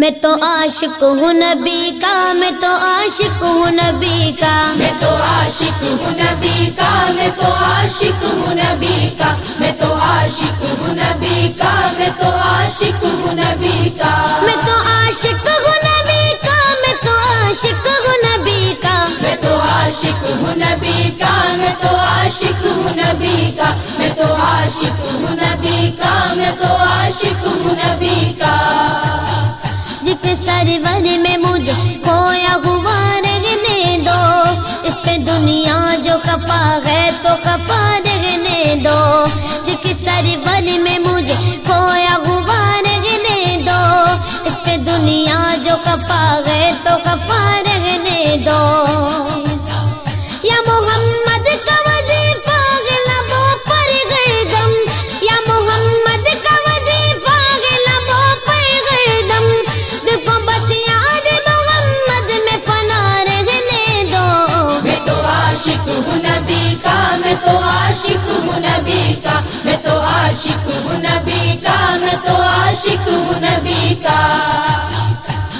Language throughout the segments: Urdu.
میں تو عاشق ہوں نبی کا، میں تو عاشق ہوں نبی کا۔ میں تو عاشق ہوں نبی کا، میں تو عاشق ہوں نبی کا۔ میں تو عاشق ہوں نبی کا، میں تو ذکر سرور میں مجھے کھویا ہوا رہنے دو۔ اس پہ دنیا جو کپا ہے تو کپا رہنے دو۔ ذکر سرور میں مجھے کھویا ہوا رہنے دو۔ اس پہ دنیا جو کپا ہے تو کپا رہنے دو۔ عاشق ہوں نبی کا میں تو عاشق ہوں نبی کا میں تو عاشق ہوں نبی کا میں تو عاشق ہوں نبی کا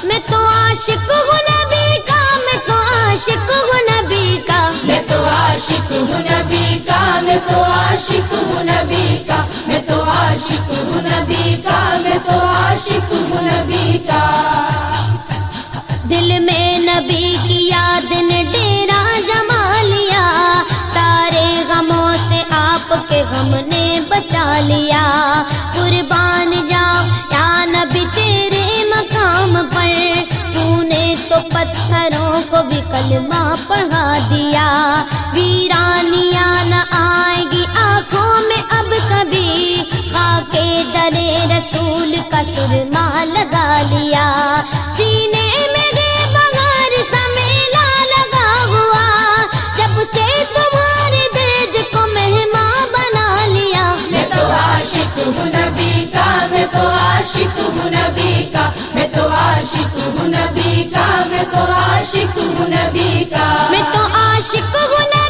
میں تو عاشق ہوں نبی کا میں تو عاشق ہوں نبی کا میں تو عاشق ہوں نبی کا میں تو عاشق ہوں نبی کا میں تو عاشق ہوں نبی کا میں تو عاشق ہوں نبی کا دل میں نبی کی یاد نے ڈیرا آپ کے غم نے بچا لیا۔ قربان جاؤ یا نبی تیرے مقام پر۔ تو نے تو پتھروں کو بھی کلمہ پڑھا دیا۔ ویرانیاں نہ آئے گی آنکھوں میں اب کبھی۔ خاکے درے رسول کا سرما لگا لیا۔ سینے نبی کا، میں تو عاشق ہوں نبی کا۔ میں تو عاشق ہوں نبی کا، میں تو عاشق ہوں نبی کا۔ میں تو عاشق ہوں نبی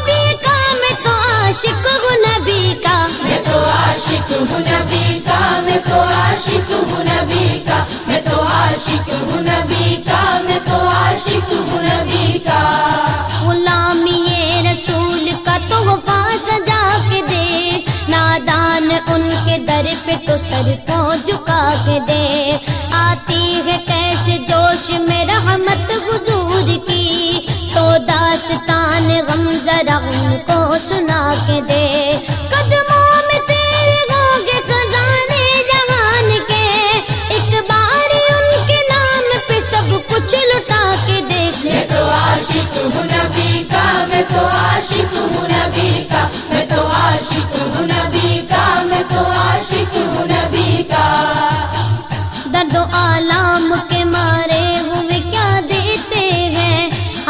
سر کو جھکا کے دے۔ آتی ہے کیسے جوش میں رحمت حضور کی۔ تو داستان غم ذرا ان کو سنا کے دے۔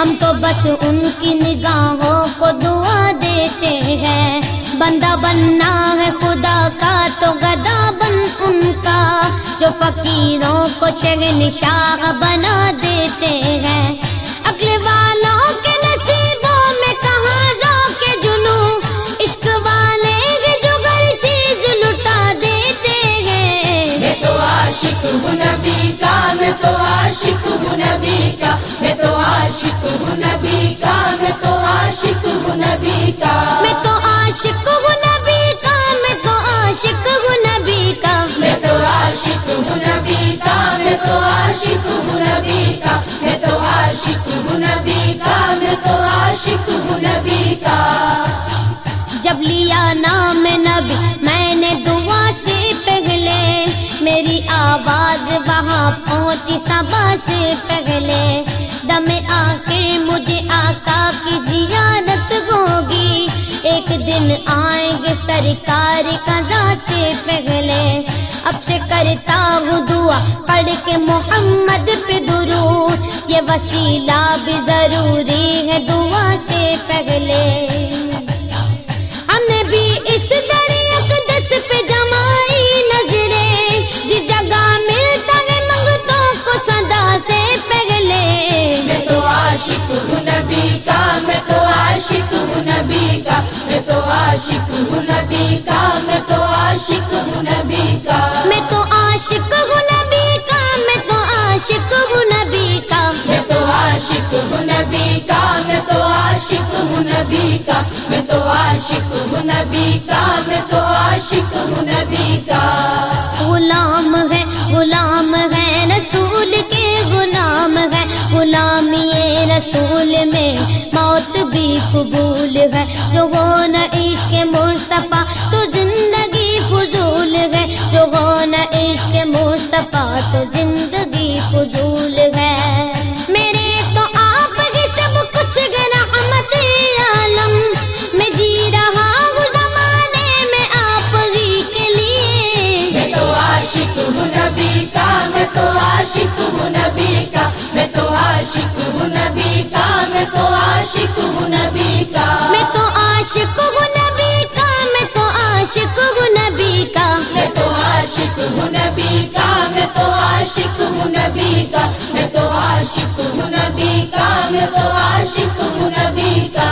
ہم تو بس ان کی نگاہوں کو دعا دیتے ہیں۔ بندہ بننا ہے خدا کا تو گدا بن ان کا۔ جو فقیروں کو چگن شاہ بن ہوں نبی کا میں تو عاشق ہوں نبی کا۔ میں تو عاشق ہوں نبی کا میں تو عاشق ہوں نبی کا۔ میں تو عاشق ہوں نبی کا میں تو عاشق ہوں نبی کا۔ میں تو عاشق ہوں نبی کا میں تو عاشق ہوں نبی کا۔ میں تو عاشق ہوں نبی کا میں تو عاشق ہوں نبی کا۔ وہاں پہنچی سبا سے پہلے۔ دم آخر مجھے آقا کی زیادت ہوگی۔ ایک دن آئیں گے سرکار قضا سے پہلے۔ اب سے کرتا ہوں دعا، پڑھ کے محمد پہ درود۔ یہ وسیلہ بھی ضروری ہے دعا سے پہلے۔ ہوں نبی کا، میں تو عاشق ہوں نبی کا۔ میں تو عاشق ہوں نبی کا، میں تو عاشق ہوں نبی کا۔ غلام ہے غلام ہے رسول کے غلام ہے۔ غلامی رسول میں موت بھی قبول ہے۔ جو ہو نہ عشق مصطفیٰ، تو زندگی فضول ہے۔ جو ہو نہ عشق مصطفیٰ، تو زندگی فضول ہے عاشق ہوں نبی کا، میں تو عاشق ہوں نبی کا، میں تو عاشق ہوں نبی کا۔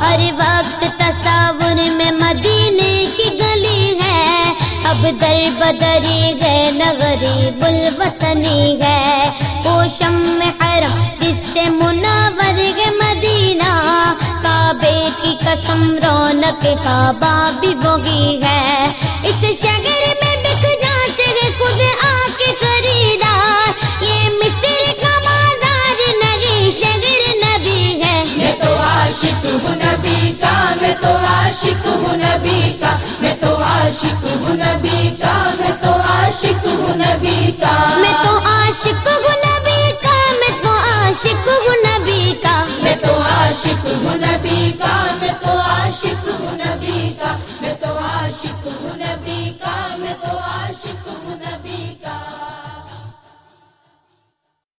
ہر وقت تصور میں مدینے کی گلی ہے، اب در بدری گئے نگری بلوطنی ہے۔ وہ شم حرم جس سے منور ہے مدینہ، کعبے کی قسم رونق خوابہ بھی وہی ہے۔ اس شہر عاشق ہوں نبی کا، میں تو عاشق ہوں نبی کا، میں تو عاشق ہوں نبی کا، میں تو عاشق ہوں نبی کا۔ میں تو عاشق